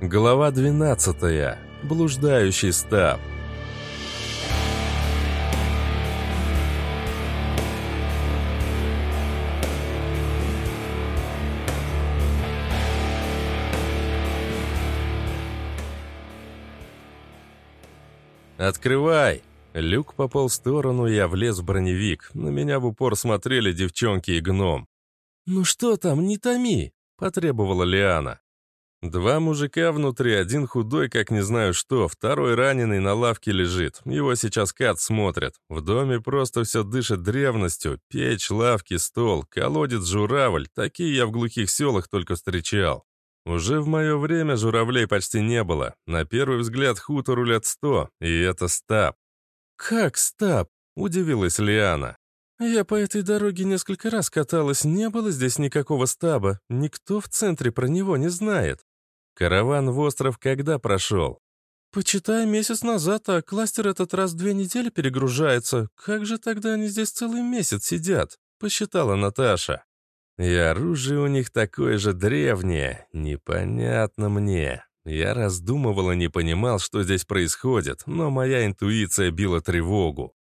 Глава 12. Блуждающий стаб. «Открывай!» Люк попал в сторону, я влез в броневик. На меня в упор смотрели девчонки и гном. «Ну что там, не томи!» — потребовала Лиана. Два мужика внутри, один худой, как не знаю что, второй раненый на лавке лежит. Его сейчас кат смотрит. В доме просто все дышит древностью. Печь, лавки, стол, колодец, журавль. Такие я в глухих селах только встречал. Уже в мое время журавлей почти не было. На первый взгляд хутору лет сто, и это стаб. «Как стаб?» — удивилась Лиана. «Я по этой дороге несколько раз каталась, не было здесь никакого стаба. Никто в центре про него не знает. Караван в остров когда прошел? Почитай, месяц назад, а кластер этот раз две недели перегружается. Как же тогда они здесь целый месяц сидят? Посчитала Наташа. И оружие у них такое же древнее. Непонятно мне. Я раздумывал и не понимал, что здесь происходит, но моя интуиция била тревогу.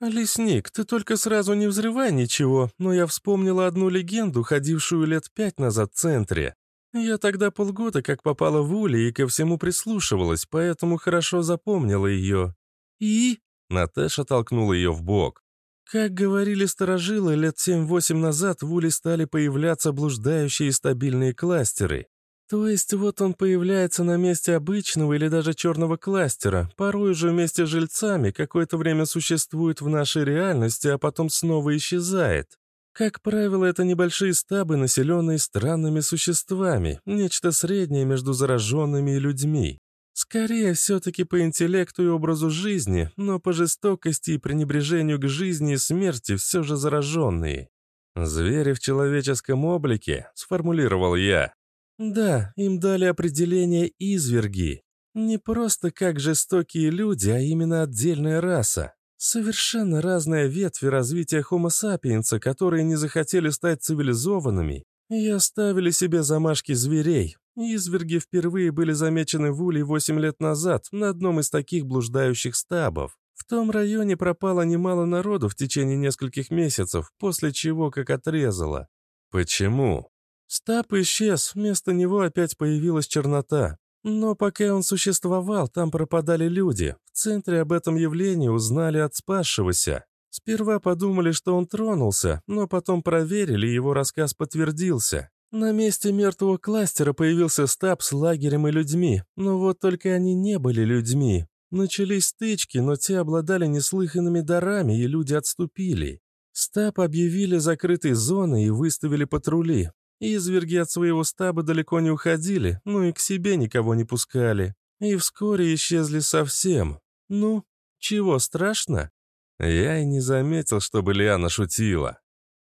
«Лесник, ты только сразу не взрывай ничего, но я вспомнила одну легенду, ходившую лет пять назад в центре. Я тогда полгода как попала в Ули и ко всему прислушивалась, поэтому хорошо запомнила ее. И... Наташа толкнула ее в бок. Как говорили старожилы, лет семь-восемь назад в Уле стали появляться блуждающие стабильные кластеры. То есть вот он появляется на месте обычного или даже черного кластера, порой уже вместе с жильцами, какое-то время существует в нашей реальности, а потом снова исчезает. Как правило, это небольшие стабы, населенные странными существами, нечто среднее между зараженными и людьми. Скорее, все-таки по интеллекту и образу жизни, но по жестокости и пренебрежению к жизни и смерти все же зараженные. «Звери в человеческом облике», — сформулировал я. «Да, им дали определение изверги. Не просто как жестокие люди, а именно отдельная раса. Совершенно разные ветви развития Homo sapiens, которые не захотели стать цивилизованными и оставили себе замашки зверей. Изверги впервые были замечены в Уле 8 лет назад на одном из таких блуждающих стабов. В том районе пропало немало народу в течение нескольких месяцев, после чего как отрезало. Почему? Стаб исчез, вместо него опять появилась чернота. Но пока он существовал, там пропадали люди. В центре об этом явлении узнали от спасшегося. Сперва подумали, что он тронулся, но потом проверили, и его рассказ подтвердился. На месте мертвого кластера появился стаб с лагерем и людьми, но вот только они не были людьми. Начались стычки, но те обладали неслыханными дарами, и люди отступили. Стаб объявили закрытой зоной и выставили патрули. Изверги от своего стаба далеко не уходили, ну и к себе никого не пускали. И вскоре исчезли совсем. Ну, чего страшно? Я и не заметил, чтобы Лиана шутила.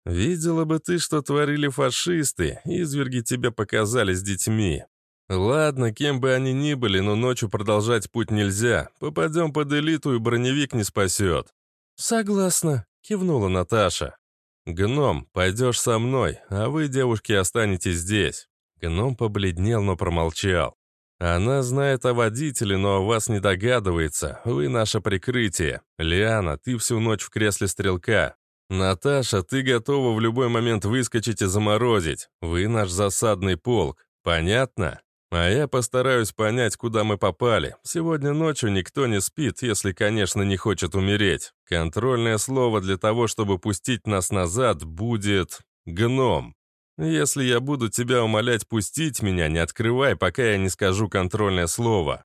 Видела бы ты, что творили фашисты, изверги тебе показали с детьми. Ладно, кем бы они ни были, но ночью продолжать путь нельзя. Попадем под элиту, и броневик не спасет. Согласна, кивнула Наташа. «Гном, пойдешь со мной, а вы, девушки, останетесь здесь». Гном побледнел, но промолчал. «Она знает о водителе, но о вас не догадывается. Вы наше прикрытие. Лиана, ты всю ночь в кресле стрелка. Наташа, ты готова в любой момент выскочить и заморозить. Вы наш засадный полк. Понятно?» А я постараюсь понять, куда мы попали. Сегодня ночью никто не спит, если, конечно, не хочет умереть. Контрольное слово для того, чтобы пустить нас назад, будет «гном». Если я буду тебя умолять пустить меня, не открывай, пока я не скажу контрольное слово».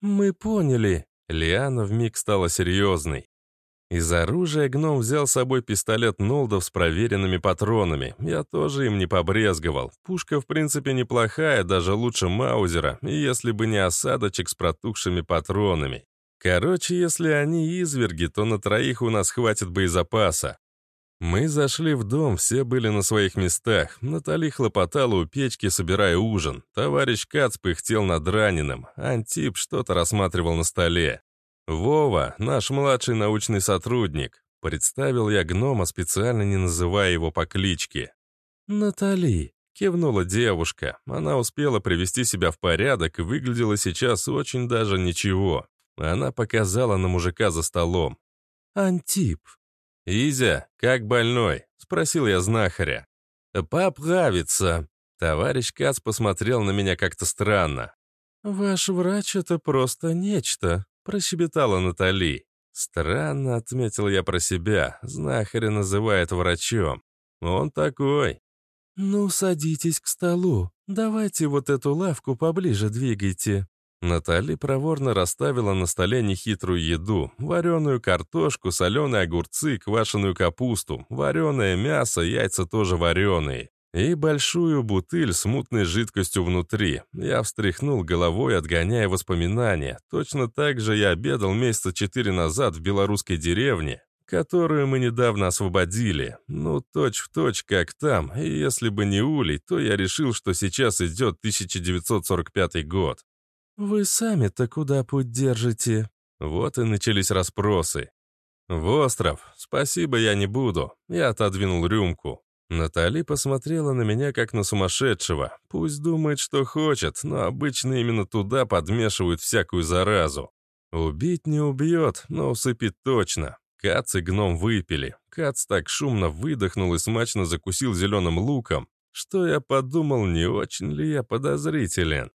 «Мы поняли». Лиана вмиг стала серьезной. Из оружия гном взял с собой пистолет Нолдов с проверенными патронами. Я тоже им не побрезговал. Пушка, в принципе, неплохая, даже лучше Маузера, если бы не осадочек с протухшими патронами. Короче, если они изверги, то на троих у нас хватит боезапаса. Мы зашли в дом, все были на своих местах. Натали хлопотала у печки, собирая ужин. Товарищ Кац пыхтел над раненым. Антип что-то рассматривал на столе. «Вова, наш младший научный сотрудник», — представил я гнома, специально не называя его по кличке. «Натали», Кивнула девушка. Она успела привести себя в порядок и выглядела сейчас очень даже ничего. Она показала на мужика за столом. «Антип». «Изя, как больной?» — спросил я знахаря. «Поправится». Товарищ Кац посмотрел на меня как-то странно. «Ваш врач — это просто нечто», — прощебетала Натали. «Странно», — отметил я про себя, знахаря называет врачом. «Он такой». «Ну, садитесь к столу. Давайте вот эту лавку поближе двигайте». Натали проворно расставила на столе нехитрую еду. Вареную картошку, соленые огурцы, квашеную капусту, вареное мясо, яйца тоже вареные. И большую бутыль с мутной жидкостью внутри. Я встряхнул головой, отгоняя воспоминания. Точно так же я обедал месяца четыре назад в белорусской деревне, которую мы недавно освободили. Ну, точь-в-точь, точь, как там. И если бы не улей, то я решил, что сейчас идет 1945 год. «Вы сами-то куда путь держите?» Вот и начались расспросы. «В остров. Спасибо, я не буду». Я отодвинул рюмку. Натали посмотрела на меня как на сумасшедшего. Пусть думает, что хочет, но обычно именно туда подмешивают всякую заразу. Убить не убьет, но усыпит точно. Кац и гном выпили. Кац так шумно выдохнул и смачно закусил зеленым луком, что я подумал, не очень ли я подозрителен.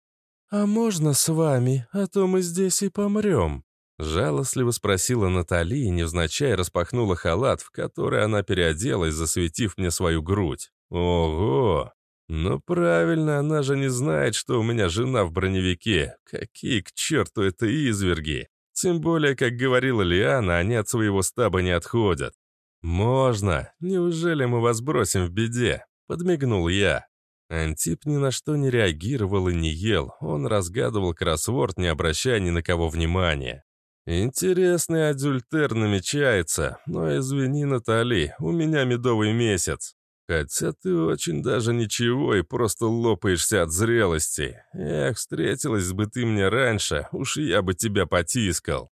«А можно с вами, а то мы здесь и помрем?» Жалостливо спросила Натали и невзначай распахнула халат, в который она переоделась, засветив мне свою грудь. «Ого! Ну правильно, она же не знает, что у меня жена в броневике. Какие к черту это изверги! Тем более, как говорила Лиана, они от своего стаба не отходят. «Можно. Неужели мы вас бросим в беде?» — подмигнул я. Антип ни на что не реагировал и не ел. Он разгадывал кроссворд, не обращая ни на кого внимания. «Интересный адюльтер намечается, но извини, Натали, у меня медовый месяц. Хотя ты очень даже ничего и просто лопаешься от зрелости. Эх, встретилась бы ты мне раньше, уж я бы тебя потискал».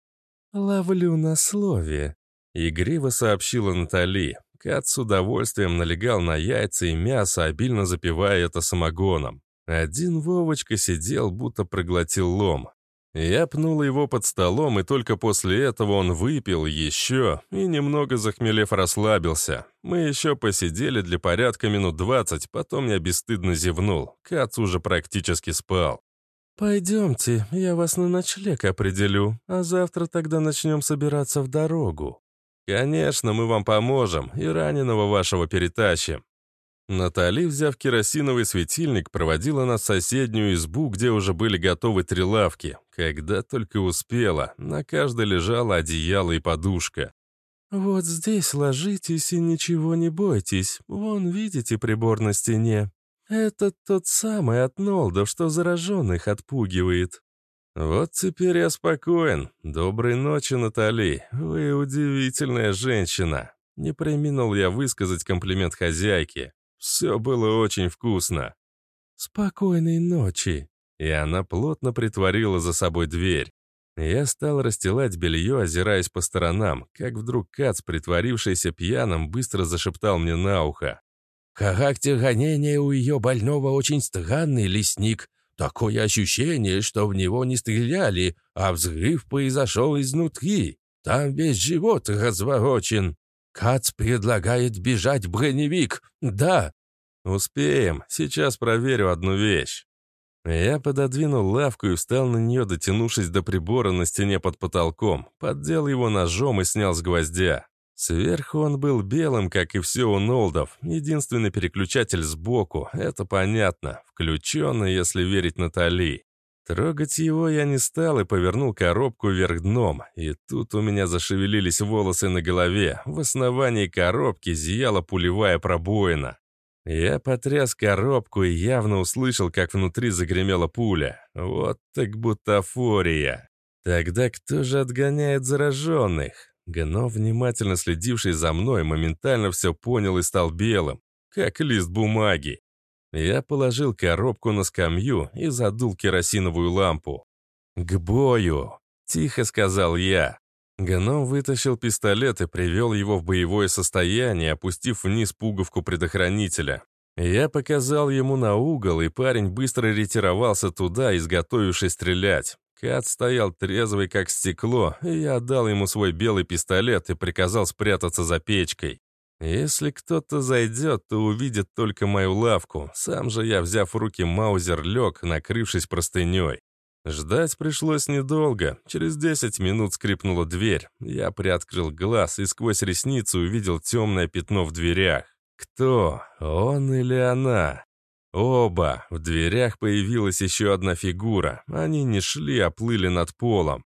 «Ловлю на слове», — игриво сообщила Натали. Кат с удовольствием налегал на яйца и мясо, обильно запивая это самогоном. Один Вовочка сидел, будто проглотил лом. Я пнул его под столом, и только после этого он выпил еще и, немного захмелев, расслабился. Мы еще посидели для порядка минут двадцать, потом я бесстыдно зевнул. Кац уже практически спал. «Пойдемте, я вас на ночлег определю, а завтра тогда начнем собираться в дорогу». «Конечно, мы вам поможем, и раненого вашего перетащим». Натали, взяв керосиновый светильник, проводила нас в соседнюю избу, где уже были готовы три лавки. Когда только успела, на каждой лежало одеяло и подушка. «Вот здесь ложитесь и ничего не бойтесь. Вон, видите прибор на стене? Это тот самый от Нолдов, что зараженных отпугивает. «Вот теперь я спокоен. Доброй ночи, Натали. Вы удивительная женщина». Не преминул я высказать комплимент хозяйке. Все было очень вкусно. «Спокойной ночи». И она плотно притворила за собой дверь. Я стал расстилать белье, озираясь по сторонам, как вдруг Кац, притворившийся пьяным, быстро зашептал мне на ухо. «Характер гонения у ее больного очень странный, лесник. Такое ощущение, что в него не стреляли, а взрыв произошел изнутри. Там весь живот разворочен. Кац предлагает бежать броневик. Да. Успеем. Сейчас проверю одну вещь. Я пододвинул лавку и встал на нее, дотянувшись до прибора на стене под потолком, поддел его ножом и снял с гвоздя. Сверху он был белым, как и все у Нолдов. Единственный переключатель сбоку, это понятно. Включенный, если верить Натали. Трогать его я не стал и повернул коробку вверх дном. И тут у меня зашевелились волосы на голове. В основании коробки зияла пулевая пробоина. Я потряс коробку и явно услышал, как внутри загремела пуля. Вот так бутафория. Тогда кто же отгоняет зараженных? Гно, внимательно следивший за мной, моментально все понял и стал белым, как лист бумаги. Я положил коробку на скамью и задул керосиновую лампу. «К бою!» — тихо сказал я. Гном вытащил пистолет и привел его в боевое состояние, опустив вниз пуговку предохранителя. Я показал ему на угол, и парень быстро ретировался туда, изготовившись стрелять. Кат стоял трезвый, как стекло, и я отдал ему свой белый пистолет и приказал спрятаться за печкой. Если кто-то зайдет, то увидит только мою лавку. Сам же я, взяв в руки маузер, лег, накрывшись простыней. Ждать пришлось недолго. Через 10 минут скрипнула дверь. Я приоткрыл глаз и сквозь ресницы увидел темное пятно в дверях. Кто? Он или она? Оба. В дверях появилась еще одна фигура. Они не шли, а плыли над полом.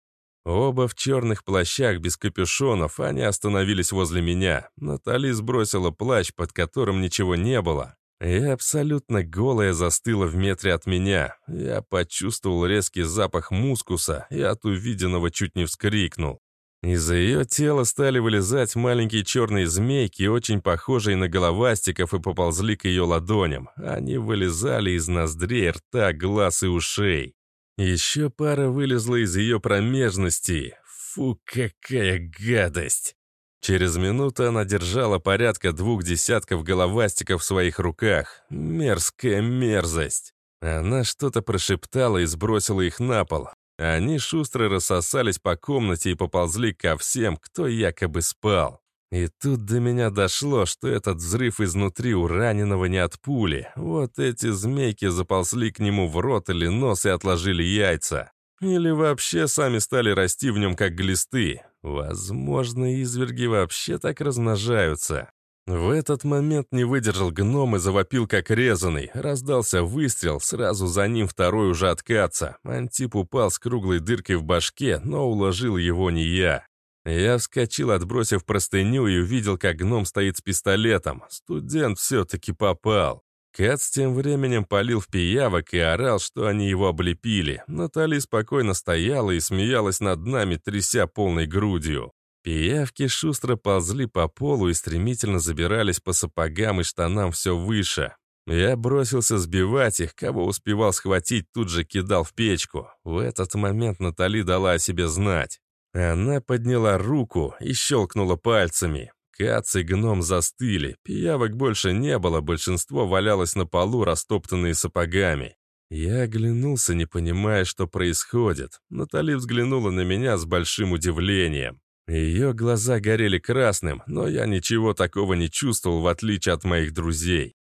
Оба в черных плащах без капюшонов, они остановились возле меня. Натали сбросила плащ, под которым ничего не было. И абсолютно голая застыла в метре от меня. Я почувствовал резкий запах мускуса и от увиденного чуть не вскрикнул. Из ее тела стали вылезать маленькие черные змейки, очень похожие на головастиков, и поползли к ее ладоням. Они вылезали из ноздрей, рта, глаз и ушей. Еще пара вылезла из ее промежности. Фу, какая гадость! Через минуту она держала порядка двух десятков головастиков в своих руках. Мерзкая мерзость. Она что-то прошептала и сбросила их на пол. Они шустро рассосались по комнате и поползли ко всем, кто якобы спал. И тут до меня дошло, что этот взрыв изнутри у раненого не от пули. Вот эти змейки заползли к нему в рот или нос и отложили яйца. Или вообще сами стали расти в нем как глисты. Возможно, изверги вообще так размножаются. В этот момент не выдержал гном и завопил как резанный. Раздался выстрел, сразу за ним второй уже откаться. Антип упал с круглой дыркой в башке, но уложил его не я. Я вскочил, отбросив простыню, и увидел, как гном стоит с пистолетом. Студент все-таки попал. Кац тем временем полил в пиявок и орал, что они его облепили. Натали спокойно стояла и смеялась над нами, тряся полной грудью. Пиявки шустро ползли по полу и стремительно забирались по сапогам и штанам все выше. Я бросился сбивать их, кого успевал схватить, тут же кидал в печку. В этот момент Натали дала о себе знать. Она подняла руку и щелкнула пальцами. Кац и гном застыли, пиявок больше не было, большинство валялось на полу, растоптанные сапогами. Я оглянулся, не понимая, что происходит. Натали взглянула на меня с большим удивлением. Ее глаза горели красным, но я ничего такого не чувствовал, в отличие от моих друзей.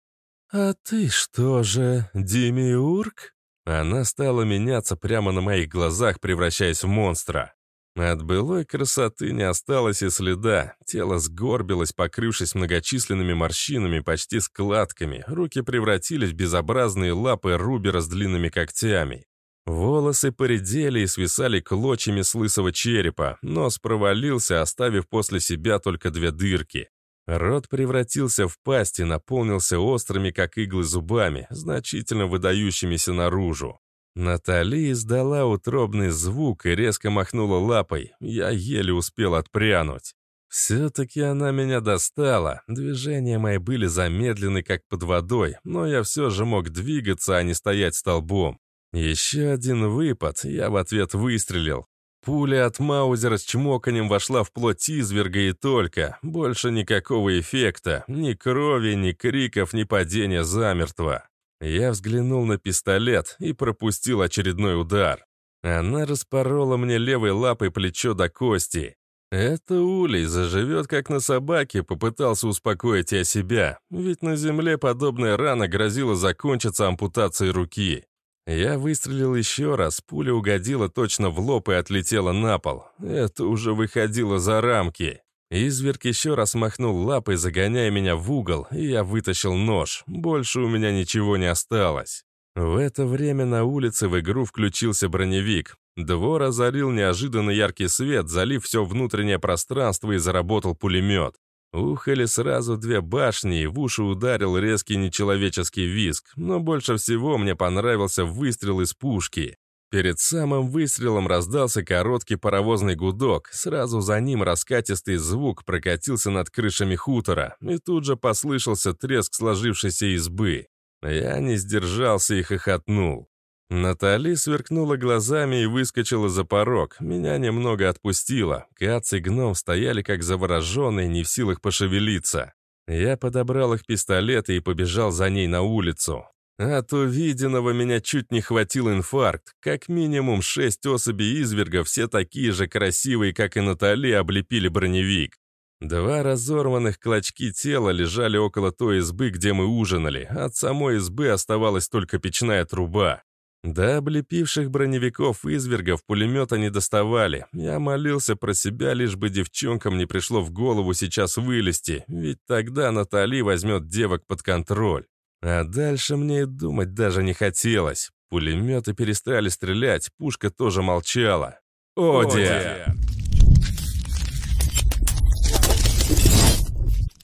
«А ты что же, Демиург?» Она стала меняться прямо на моих глазах, превращаясь в монстра. От былой красоты не осталось и следа. Тело сгорбилось, покрывшись многочисленными морщинами, почти складками. Руки превратились в безобразные лапы Рубера с длинными когтями. Волосы поредели и свисали клочьями с лысого черепа. Нос провалился, оставив после себя только две дырки. Рот превратился в пасть и наполнился острыми, как иглы, зубами, значительно выдающимися наружу. Натали издала утробный звук и резко махнула лапой. Я еле успел отпрянуть. Все-таки она меня достала. Движения мои были замедлены, как под водой, но я все же мог двигаться, а не стоять столбом. Еще один выпад, я в ответ выстрелил. Пуля от Маузера с чмоканем вошла в плоть изверга и только. Больше никакого эффекта. Ни крови, ни криков, ни падения замертво. Я взглянул на пистолет и пропустил очередной удар. Она распорола мне левой лапой плечо до кости. Это улей заживет, как на собаке, попытался успокоить я себя, ведь на земле подобная рана грозила закончиться ампутацией руки. Я выстрелил еще раз, пуля угодила точно в лоб и отлетела на пол. Это уже выходило за рамки. Изверг еще раз махнул лапой, загоняя меня в угол, и я вытащил нож. Больше у меня ничего не осталось. В это время на улице в игру включился броневик. Двор озарил неожиданно яркий свет, залив все внутреннее пространство и заработал пулемет. Ухали сразу две башни, и в уши ударил резкий нечеловеческий визг, но больше всего мне понравился выстрел из пушки. Перед самым выстрелом раздался короткий паровозный гудок, сразу за ним раскатистый звук прокатился над крышами хутора, и тут же послышался треск сложившейся избы. Я не сдержался и хохотнул. Натали сверкнула глазами и выскочила за порог. Меня немного отпустило. Кац и гном стояли как завороженные, не в силах пошевелиться. Я подобрал их пистолеты и побежал за ней на улицу. От увиденного меня чуть не хватил инфаркт. Как минимум шесть особей изверга, все такие же красивые, как и Натали, облепили броневик. Два разорванных клочки тела лежали около той избы, где мы ужинали. От самой избы оставалась только печная труба. До облепивших броневиков извергов пулемета не доставали. Я молился про себя, лишь бы девчонкам не пришло в голову сейчас вылезти, ведь тогда Натали возьмет девок под контроль. А дальше мне и думать даже не хотелось. Пулеметы перестали стрелять, пушка тоже молчала. «Одя!»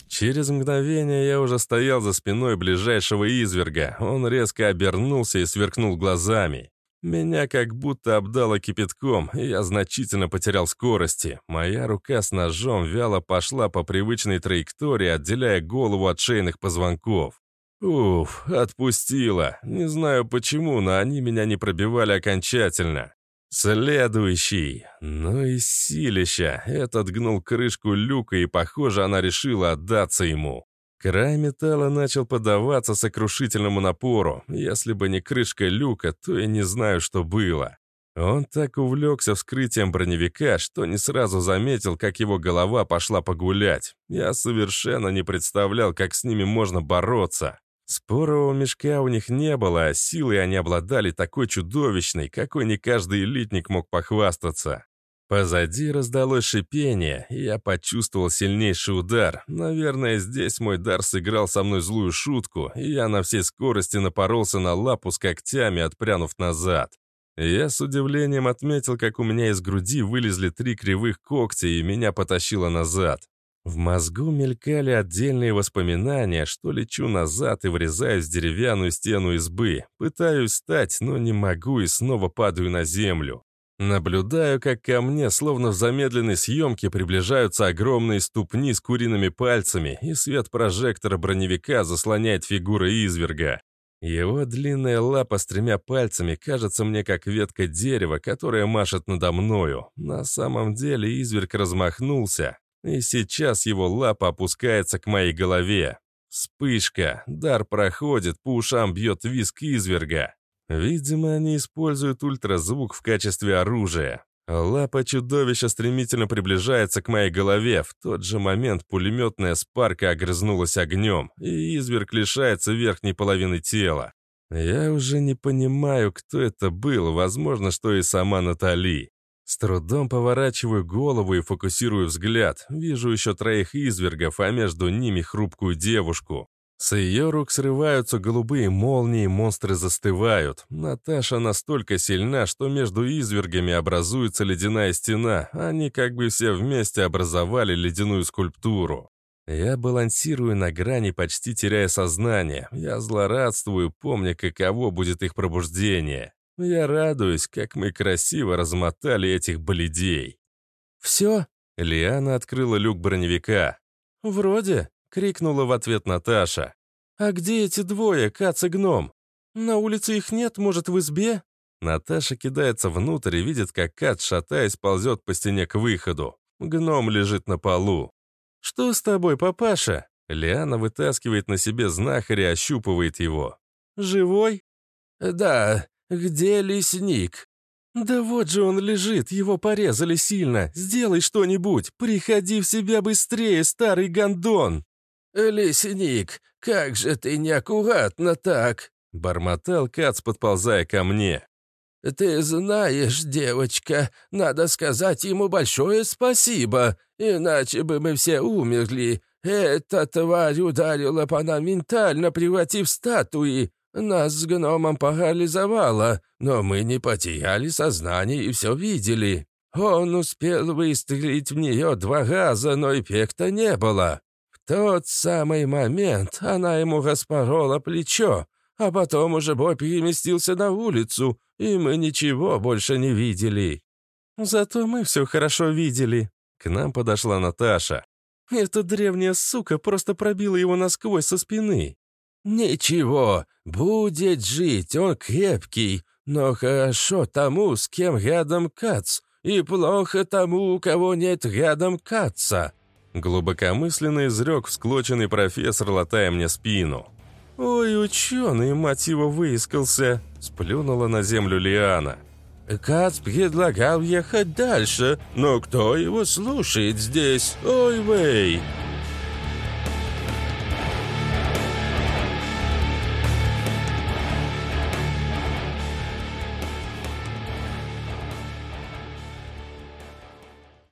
Через мгновение я уже стоял за спиной ближайшего изверга. Он резко обернулся и сверкнул глазами. Меня как будто обдало кипятком, и я значительно потерял скорости. Моя рука с ножом вяло пошла по привычной траектории, отделяя голову от шейных позвонков. Уф, отпустила. Не знаю почему, но они меня не пробивали окончательно. Следующий. Ну и силища. Этот гнул крышку люка, и, похоже, она решила отдаться ему. Край металла начал поддаваться сокрушительному напору. Если бы не крышка люка, то я не знаю, что было. Он так увлекся вскрытием броневика, что не сразу заметил, как его голова пошла погулять. Я совершенно не представлял, как с ними можно бороться. Спорового мешка у них не было, а силой они обладали такой чудовищной, какой не каждый элитник мог похвастаться. Позади раздалось шипение, и я почувствовал сильнейший удар. Наверное, здесь мой дар сыграл со мной злую шутку, и я на всей скорости напоролся на лапу с когтями, отпрянув назад. Я с удивлением отметил, как у меня из груди вылезли три кривых когтя, и меня потащило назад. В мозгу мелькали отдельные воспоминания, что лечу назад и врезаюсь в деревянную стену избы. Пытаюсь встать, но не могу и снова падаю на землю. Наблюдаю, как ко мне, словно в замедленной съемке, приближаются огромные ступни с куриными пальцами, и свет прожектора броневика заслоняет фигуры изверга. Его длинная лапа с тремя пальцами кажется мне как ветка дерева, которая машет надо мною. На самом деле изверг размахнулся, и сейчас его лапа опускается к моей голове. Вспышка, дар проходит, по ушам бьет виск изверга. Видимо, они используют ультразвук в качестве оружия. Лапа чудовища стремительно приближается к моей голове. В тот же момент пулеметная спарка огрызнулась огнем, и изверг лишается верхней половины тела. Я уже не понимаю, кто это был, возможно, что и сама Натали. С трудом поворачиваю голову и фокусирую взгляд. Вижу еще троих извергов, а между ними хрупкую девушку. С ее рук срываются голубые молнии, монстры застывают. Наташа настолько сильна, что между извергами образуется ледяная стена. Они как бы все вместе образовали ледяную скульптуру. Я балансирую на грани, почти теряя сознание. Я злорадствую, помня, каково будет их пробуждение. Я радуюсь, как мы красиво размотали этих бледей. «Все?» — Лиана открыла люк броневика. «Вроде», — крикнула в ответ Наташа. «А где эти двое, Кац и Гном? На улице их нет, может, в избе?» Наташа кидается внутрь и видит, как Кат, шатаясь, ползет по стене к выходу. Гном лежит на полу. «Что с тобой, папаша?» Лиана вытаскивает на себе знахаря и ощупывает его. «Живой?» «Да, «Где лесник?» «Да вот же он лежит, его порезали сильно. Сделай что-нибудь, приходи в себя быстрее, старый гондон!» «Лесник, как же ты неаккуратно так!» — бормотал Кац, подползая ко мне. «Ты знаешь, девочка, надо сказать ему большое спасибо, иначе бы мы все умерли. Эта тварь ударила по нам ментально, превратив статуи. Нас с гномом парализовало, но мы не потеряли сознание и все видели. Он успел выстрелить в нее два раза, но эффекта не было. В тот самый момент она ему распорола плечо, а потом уже бой переместился на улицу, и мы ничего больше не видели. Зато мы все хорошо видели. К нам подошла Наташа. Эта древняя сука просто пробила его насквозь со спины. «Ничего, будет жить, он крепкий, но хорошо тому, с кем рядом Кац, и плохо тому, у кого нет рядом Каца». Глубокомысленно изрек всклоченный профессор, латая мне спину. «Ой, ученый, мать его, выискался!» – сплюнула на землю Лиана. Кац предлагал ехать дальше, но кто его слушает здесь? Ой, вей!»